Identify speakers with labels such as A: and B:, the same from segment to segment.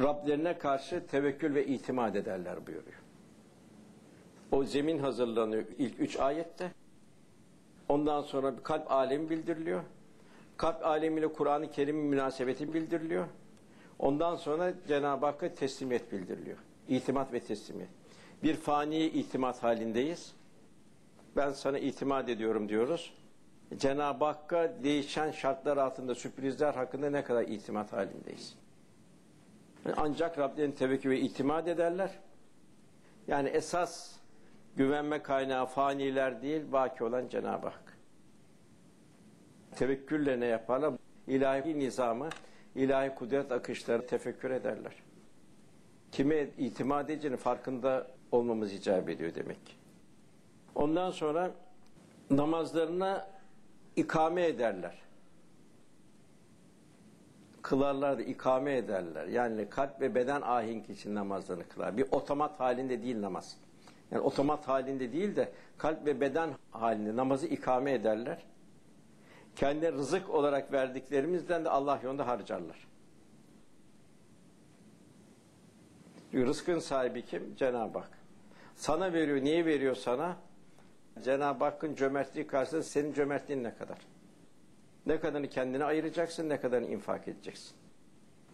A: Rablerine karşı tevekkül ve itimat ederler buyuruyor. O zemin hazırlanıyor ilk üç ayette. Ondan sonra kalp alemi bildiriliyor. Kalp alemiyle Kur'an-ı Kerim'in münasebeti bildiriliyor. Ondan sonra Cenab-ı Hakk'a teslimiyet bildiriliyor. İtimat ve teslimiyet. Bir fani itimat halindeyiz. Ben sana itimat ediyorum diyoruz. Cenab-ı Hakk'a değişen şartlar altında sürprizler hakkında ne kadar itimat halindeyiz. Ancak Rablerine tevekkül ve itimat ederler. Yani esas güvenme kaynağı faniler değil, baki olan Cenab-ı Hak. Tevekkülle ne yaparlar? İlahi nizamı, ilahi kudret akışları tefekkür ederler. Kime itimat edeceğinin farkında olmamız icap ediyor demek ki. Ondan sonra namazlarına ikame ederler. Kılarlar da ikame ederler. Yani kalp ve beden ahenk için namazlarını kılar. Bir otomat halinde değil namaz. Yani otomat halinde değil de kalp ve beden halinde namazı ikame ederler. Kendi rızık olarak verdiklerimizden de Allah yolunda harcarlar. Rızkın sahibi kim? Cenab-ı Hak. Sana veriyor. Niye veriyor sana? Cenab-ı Hakk'ın cömertliği karşısında senin cömertliğin ne kadar? Ne kadarını kendine ayıracaksın, ne kadarını infak edeceksin.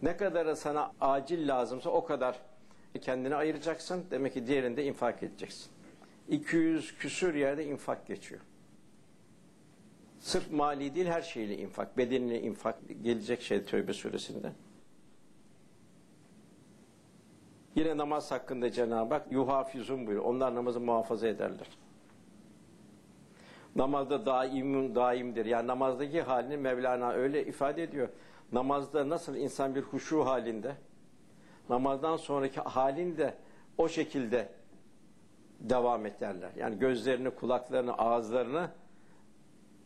A: Ne kadarı sana acil lazımsa o kadar kendine ayıracaksın. Demek ki diğerinde infak edeceksin. 200 küsür yerde infak geçiyor. Sırf mali değil her şeyle infak, bedenine infak gelecek şey Tövbe suresinde. Yine namaz hakkında Cenab-ı Hak yuhafizun buyuruyor. Onlar namazı muhafaza ederler. Namazda daim daimdir. Yani namazdaki halini Mevlana öyle ifade ediyor. Namazda nasıl insan bir huşu halinde, namazdan sonraki halinde o şekilde devam ederler. Yani gözlerini, kulaklarını, ağızlarını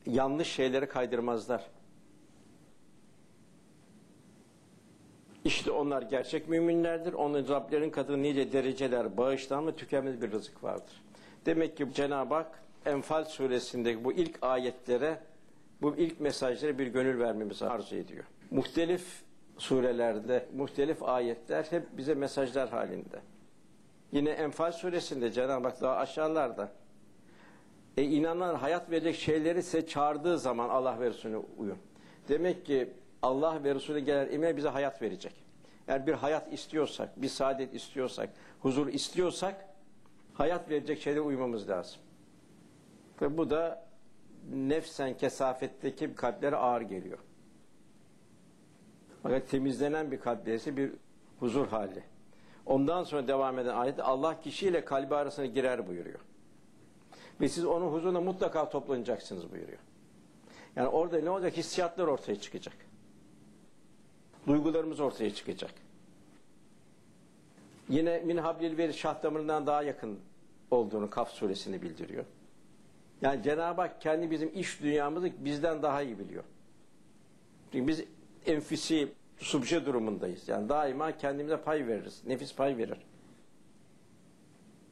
A: yanlış şeyleri kaydırmazlar. İşte onlar gerçek müminlerdir. Onun Rablerin katında nice dereceler, bağışlanma, tükenmez bir rızık vardır. Demek ki Cenab-ı Hak Enfal suresindeki bu ilk ayetlere, bu ilk mesajlara bir gönül vermemizi arzu ediyor. Muhtelif surelerde, muhtelif ayetler hep bize mesajlar halinde. Yine Enfal suresinde Cenab-ı Hak daha aşağılarda e inanan hayat verecek şeyleri size çağırdığı zaman Allah ve Resulüne uyun. Demek ki Allah ve Resulü gelen emir bize hayat verecek. Eğer bir hayat istiyorsak, bir saadet istiyorsak, huzur istiyorsak hayat verecek şeylere uymamız lazım. Ve bu da nefsen kesafetteki kalplere ağır geliyor. Fakat temizlenen bir kalp bir huzur hali. Ondan sonra devam eden ayette Allah kişiyle kalbi arasına girer buyuruyor. Ve siz onun huzuruna mutlaka toplanacaksınız buyuruyor. Yani orada ne olacak? Hissiyatlar ortaya çıkacak. Duygularımız ortaya çıkacak. Yine min hablil veri şah daha yakın olduğunu Kaf suresini bildiriyor. Yani Cenab-ı Hak kendi bizim iş dünyamızı bizden daha iyi biliyor. Çünkü biz enfisi subje durumundayız. Yani daima kendimize pay veririz. Nefis pay verir.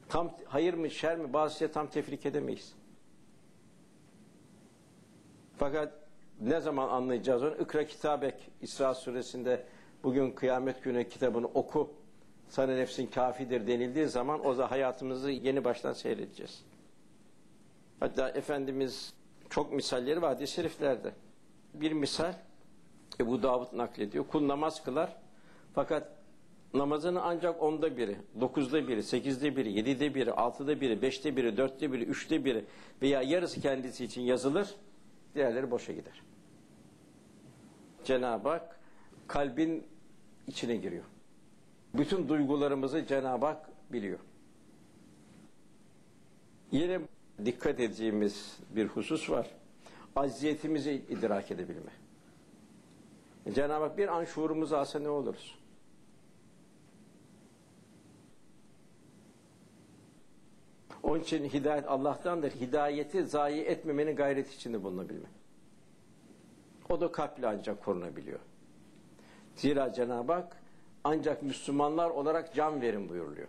A: Tam hayır mı şer mi bazı tam tefrik edemeyiz. Fakat ne zaman anlayacağız onu? İkra kitabek İsra suresinde bugün kıyamet günü kitabını oku. Sana nefsin kafidir denildiği zaman o da hayatımızı yeni baştan seyredeceğiz. Hatta Efendimiz çok misalleri var hadis-i şeriflerde. Bir misal Ebu Davud naklediyor. Kul namaz kılar fakat namazını ancak onda biri, dokuzda biri, sekizde biri, yedide biri, altıda biri, beşte biri, dörtte biri, üçte biri veya yarısı kendisi için yazılır, diğerleri boşa gider. Cenab-ı Hak kalbin içine giriyor. Bütün duygularımızı Cenab-ı Hak biliyor. Yine dikkat edeceğimiz bir husus var. Acziyetimizi idrak edebilme. Cenab-ı Hak bir an şuurumuzu alsa ne oluruz? Onun için hidayet Allah'tandır. Hidayeti zayi etmemenin gayreti içinde bulunabilme. O da kalple ancak korunabiliyor. Zira Cenab-ı Hak ancak Müslümanlar olarak can verin buyuruluyor.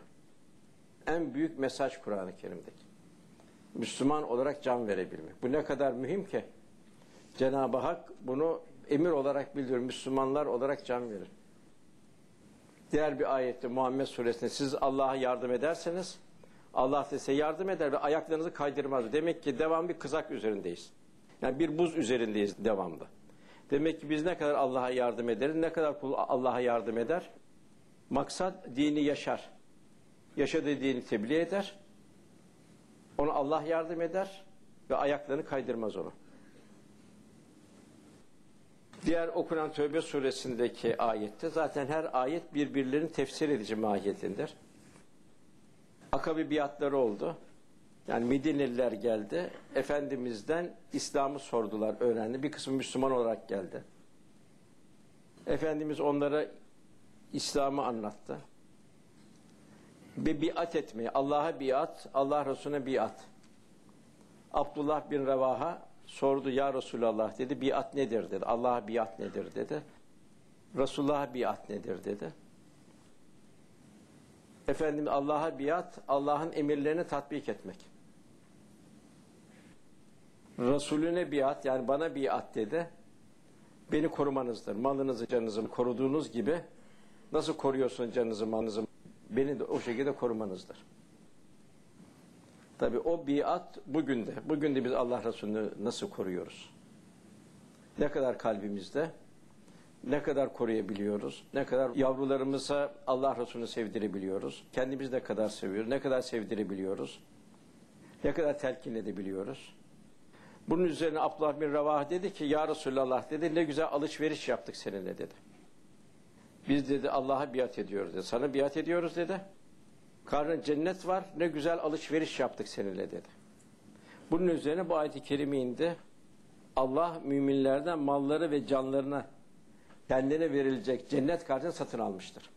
A: En büyük mesaj Kur'an-ı Kerim'deki. Müslüman olarak can verebilmek. Bu ne kadar mühim ki Cenab-ı Hak bunu emir olarak bildiriyor. Müslümanlar olarak can verir. Diğer bir ayette Muhammed suresinde siz Allah'a yardım ederseniz Allah size yardım eder ve ayaklarınızı kaydırmaz. Demek ki devam bir kızak üzerindeyiz. Yani bir buz üzerindeyiz devamlı. Demek ki biz ne kadar Allah'a yardım ederiz, ne kadar kul Allah'a yardım eder? Maksat dini yaşar. Yaşadığı dini tebliğ eder. Ona Allah yardım eder ve ayaklarını kaydırmaz onu. Diğer okunan Tövbe suresindeki ayette zaten her ayet birbirlerini tefsir edici mahiyetindir. Akabi biatları oldu. Yani Medineliler geldi. Efendimiz'den İslam'ı sordular, öğrendi. Bir kısmı Müslüman olarak geldi. Efendimiz onlara İslam'ı anlattı. Bir biat etmeyi, Allah'a biat, Allah Resulüne biat. Abdullah bin Revaha sordu ya Resulallah dedi, biat nedir dedi. Allah'a biat nedir dedi. Resulullah'a biat nedir dedi. Efendim Allah'a biat, Allah'ın emirlerini tatbik etmek. Resulüne biat yani bana biat dedi. Beni korumanızdır. Malınızı, canınızı koruduğunuz gibi nasıl koruyorsun canınızı, malınızı beni de o şekilde korumanızdır. Tabi o biat bugün de. Bugün de biz Allah Resulü'nü nasıl koruyoruz? Ne kadar kalbimizde? Ne kadar koruyabiliyoruz? Ne kadar yavrularımıza Allah Resulü'nü sevdirebiliyoruz? Kendimiz ne kadar seviyoruz? Ne kadar sevdirebiliyoruz? Ne kadar telkin edebiliyoruz? Bunun üzerine Abdullah bin Ravah dedi ki Ya Resulallah dedi ne güzel alışveriş yaptık seninle dedi. Biz dedi Allah'a biat ediyoruz dedi. Sana biat ediyoruz dedi. Karnın cennet var ne güzel alışveriş yaptık seninle dedi. Bunun üzerine bu ayet-i kerime indi. Allah müminlerden malları ve canlarına kendine verilecek cennet karşılığında satın almıştır.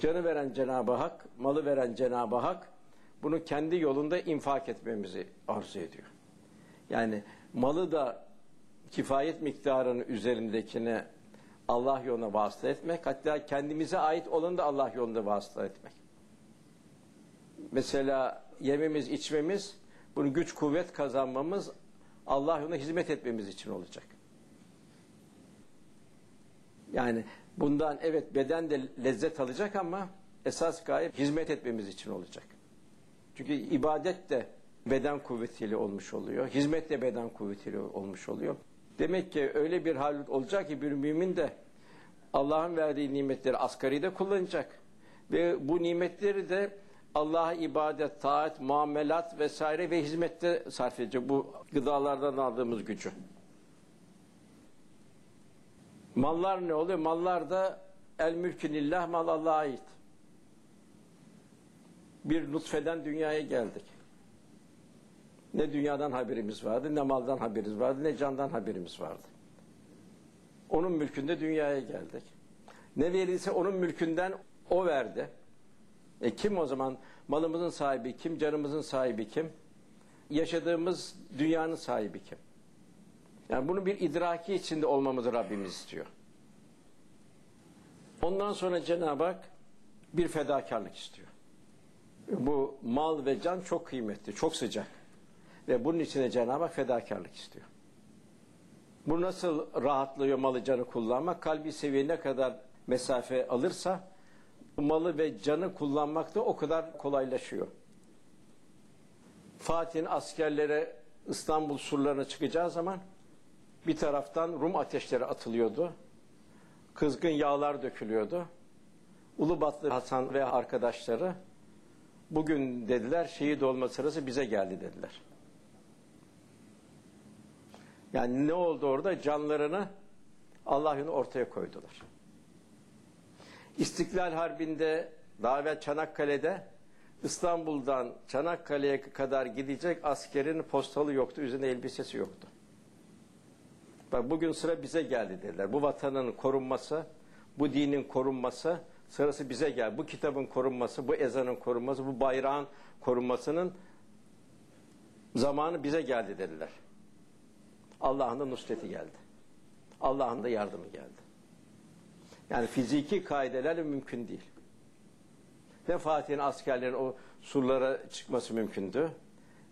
A: Canı veren Cenab-ı Hak, malı veren Cenab-ı Hak bunu kendi yolunda infak etmemizi arzu ediyor. Yani malı da kifayet miktarının üzerindekine Allah yoluna vasıta etmek, hatta kendimize ait olanı da Allah yolunda vasıta etmek. Mesela yememiz, içmemiz, bunu güç kuvvet kazanmamız Allah yoluna hizmet etmemiz için olacak. Yani bundan evet beden de lezzet alacak ama esas gaye hizmet etmemiz için olacak. Çünkü ibadet de beden kuvvetiyle olmuş oluyor. Hizmet de beden kuvvetiyle olmuş oluyor. Demek ki öyle bir hal olacak ki bir mümin de Allah'ın verdiği nimetleri asgari de kullanacak. Ve bu nimetleri de Allah'a ibadet, taat, muamelat vesaire ve hizmette sarf edecek bu gıdalardan aldığımız gücü. Mallar ne oluyor? Mallar da el mülkünillah mal Allah'a ait. Bir nutfeden dünyaya geldik. Ne dünyadan haberimiz vardı, ne maldan haberimiz vardı, ne candan haberimiz vardı. Onun mülkünde dünyaya geldik. Ne verirse onun mülkünden o verdi. E kim o zaman malımızın sahibi kim, canımızın sahibi kim? Yaşadığımız dünyanın sahibi kim? Yani bunun bir idraki içinde olmamızı Rabbimiz istiyor. Ondan sonra Cenab-ı Hak bir fedakarlık istiyor. Bu mal ve can çok kıymetli, çok sıcak. Ve bunun içine Cenab-ı Hak fedakarlık istiyor. Bu nasıl rahatlıyor malı canı kullanmak? Kalbi seviye ne kadar mesafe alırsa malı ve canı kullanmak da o kadar kolaylaşıyor. Fatih'in askerlere İstanbul surlarına çıkacağı zaman bir taraftan Rum ateşleri atılıyordu. Kızgın yağlar dökülüyordu. Ulubatlı Hasan ve arkadaşları bugün dediler şehit olma sırası bize geldi dediler. Yani ne oldu orada? Canlarını Allah'ın ortaya koydular. İstiklal Harbi'nde daha evvel Çanakkale'de İstanbul'dan Çanakkale'ye kadar gidecek askerin postalı yoktu, üzerinde elbisesi yoktu. Bak bugün sıra bize geldi dediler. Bu vatanın korunması, bu dinin korunması sırası bize geldi. Bu kitabın korunması, bu ezanın korunması, bu bayrağın korunmasının zamanı bize geldi dediler. Allah'ın da nusreti geldi. Allah'ın da yardımı geldi. Yani fiziki kaidelerle mümkün değil. Ne Fatih'in askerlerin o surlara çıkması mümkündü.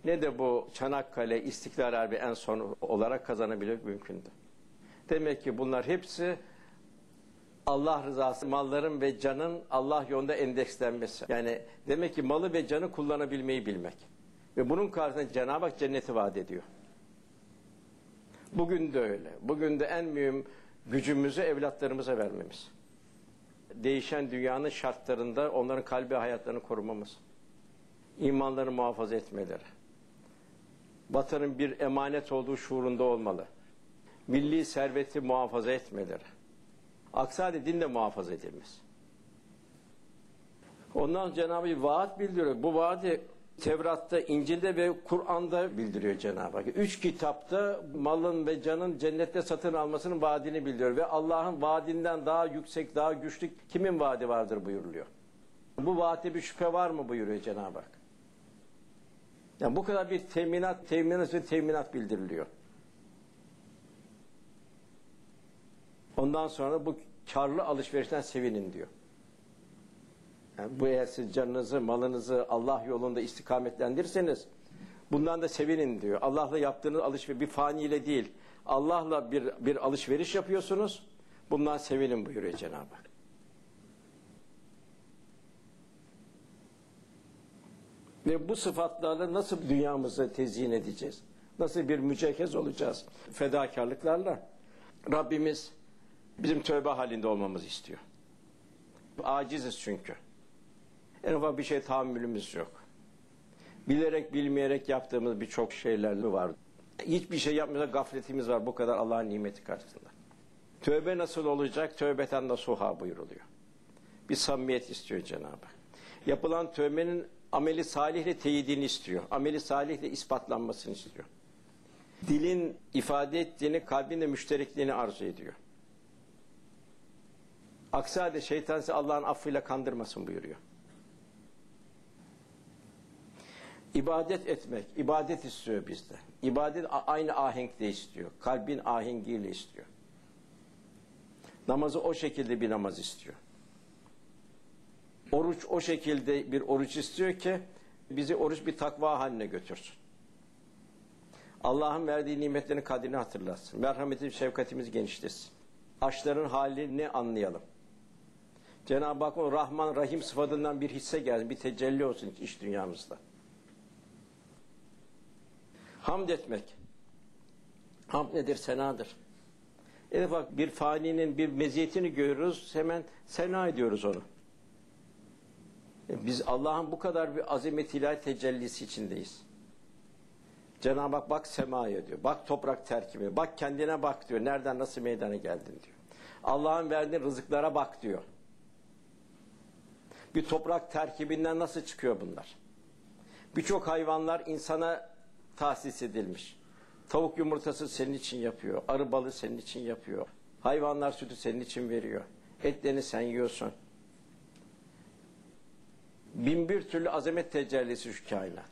A: Ne de bu Çanakkale, İstiklal Harbi en son olarak kazanabilmek mümkündü. Demek ki bunlar hepsi Allah rızası, malların ve canın Allah yolunda endekslenmesi. Yani demek ki malı ve canı kullanabilmeyi bilmek. Ve bunun karşısında Cenab-ı Hak cenneti vaat ediyor. Bugün de öyle. Bugün de en mühim gücümüzü evlatlarımıza vermemiz. Değişen dünyanın şartlarında onların kalbi hayatlarını korumamız. İmanlarını muhafaza etmeleri. Vatanın bir emanet olduğu şuurunda olmalı. Milli serveti muhafaza etmeleri. Aksi halde din de muhafaza edilmez. Ondan Cenab-ı vaat bildiriyor. Bu vaadi Tevrat'ta, İncil'de ve Kur'an'da bildiriyor Cenab-ı Hak. Üç kitapta malın ve canın cennette satın almasının vaadini bildiriyor. Ve Allah'ın vaadinden daha yüksek, daha güçlü kimin vaadi vardır buyuruluyor. Bu vaatte bir şüphe var mı buyuruyor Cenab-ı Hak. Yani bu kadar bir teminat, teminat ve teminat bildiriliyor. Ondan sonra bu karlı alışverişten sevinin diyor. Bu eğer siz canınızı, malınızı Allah yolunda istikametlendirirseniz bundan da sevinin diyor. Allah'la yaptığınız alışveriş bir faniyle değil. Allah'la bir, bir alışveriş yapıyorsunuz. Bundan sevinin buyuruyor Cenab-ı Hak. Ve bu sıfatlarla nasıl dünyamızı tezyin edeceğiz? Nasıl bir mücehhez olacağız? Fedakarlıklarla. Rabbimiz bizim tövbe halinde olmamızı istiyor. Aciziz çünkü. En ufak bir şey tahammülümüz yok. Bilerek bilmeyerek yaptığımız birçok şeyler var. Hiçbir şey yapmıyorsa gafletimiz var bu kadar Allah'ın nimeti karşısında. Tövbe nasıl olacak? Tövbeten nasuha buyuruluyor. Bir samimiyet istiyor Cenab-ı Hak. Yapılan tövbenin ameli salihle teyidini istiyor. Ameli salihle ispatlanmasını istiyor. Dilin ifade ettiğini, kalbin de müşterekliğini arzu ediyor. Aksi halde şeytan sizi Allah'ın affıyla kandırmasın buyuruyor. İbadet etmek, ibadet istiyor bizde. İbadet aynı ahenkle istiyor. Kalbin ahengiyle istiyor. Namazı o şekilde bir namaz istiyor. Oruç o şekilde bir oruç istiyor ki bizi oruç bir takva haline götürsün. Allah'ın verdiği nimetlerin kadrini hatırlatsın. Merhametimiz, şefkatimiz genişlesin. Açların halini anlayalım. Cenab-ı Hak o Rahman, Rahim sıfatından bir hisse gelsin, bir tecelli olsun iç dünyamızda. Hamd etmek. Hamd nedir? Senadır. Evet bak bir faninin bir meziyetini görüyoruz, hemen sena ediyoruz onu. Biz Allah'ın bu kadar bir azamet ilahi tecellisi içindeyiz. Cenab-ı Hak bak semaya diyor. Bak toprak terkibi. Bak kendine bak diyor. Nereden nasıl meydana geldin diyor. Allah'ın verdiği rızıklara bak diyor. Bir toprak terkibinden nasıl çıkıyor bunlar? Birçok hayvanlar insana tahsis edilmiş. Tavuk yumurtası senin için yapıyor. Arı balı senin için yapıyor. Hayvanlar sütü senin için veriyor. Etlerini sen yiyorsun. Bin bir türlü azamet tecellisi şu kainat.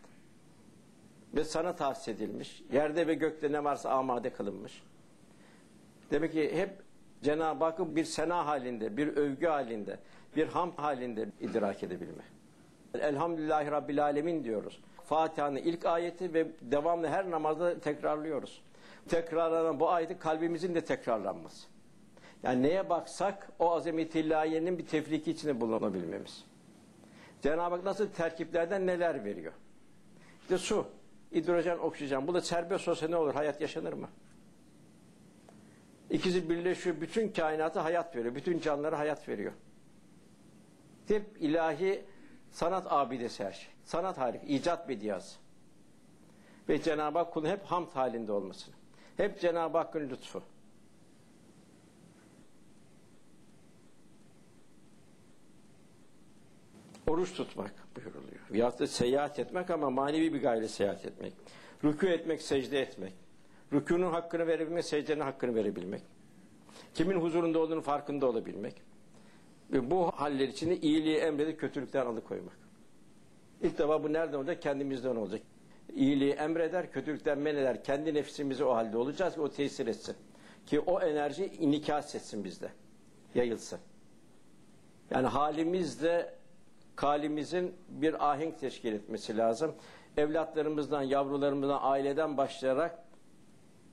A: Ve sana tahsis edilmiş. Yerde ve gökte ne varsa amade kılınmış. Demek ki hep Cenab-ı Hakk'ı bir sena halinde, bir övgü halinde, bir ham halinde idrak edebilme. Elhamdülillahi Rabbil Alemin diyoruz. Fatiha'nın ilk ayeti ve devamlı her namazda tekrarlıyoruz. Tekrarlanan bu ayeti kalbimizin de tekrarlanması. Yani neye baksak o azamet ilahiyenin bir tefriki içinde bulunabilmemiz. Cenab-ı Hak nasıl terkiplerden neler veriyor? İşte su, hidrojen, oksijen. Bu da serbest olsa ne olur? Hayat yaşanır mı? İkisi birleşiyor. Bütün kainata hayat veriyor. Bütün canlılara hayat veriyor. Hep ilahi sanat abidesi her şey. Sanat harika, icat bediyası. Ve Cenab-ı Hak kulun hep hamd halinde olmasını. Hep Cenab-ı Hakk'ın lütfu. Oruç tutmak buyuruluyor. Veyahut da seyahat etmek ama manevi bir gayle seyahat etmek. Rükû etmek, secde etmek. Rükûnun hakkını verebilmek, secdenin hakkını verebilmek. Kimin huzurunda olduğunu farkında olabilmek. Bu haller içinde iyiliği emredip kötülükten alıkoymak. İlk defa bu nereden olacak? Kendimizden olacak. İyiliği emreder, kötülükten men eder. Kendi nefsimizi o halde olacağız ki o tesir etsin. Ki o enerji inikas etsin bizde. Yayılsın. Yani halimizde kalimizin bir ahenk teşkil etmesi lazım. Evlatlarımızdan, yavrularımızdan, aileden başlayarak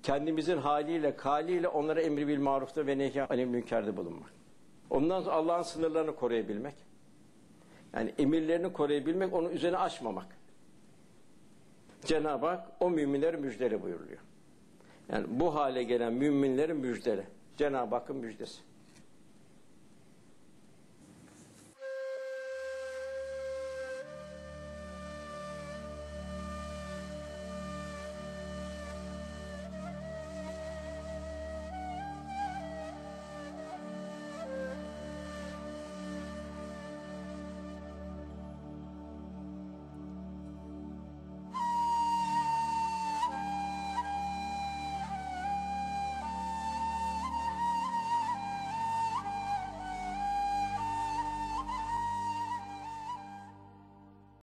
A: kendimizin haliyle, kaliyle onlara emri bil marufta ve nehy anil münkerde bulunmak. Ondan sonra Allah'ın sınırlarını koruyabilmek. Yani emirlerini koruyabilmek, onu üzerine açmamak. Cenab-ı Hak o müminleri müjdeli buyuruyor. Yani bu hale gelen müminlerin müjdeli. Cenab-ı Hakk'ın müjdesi.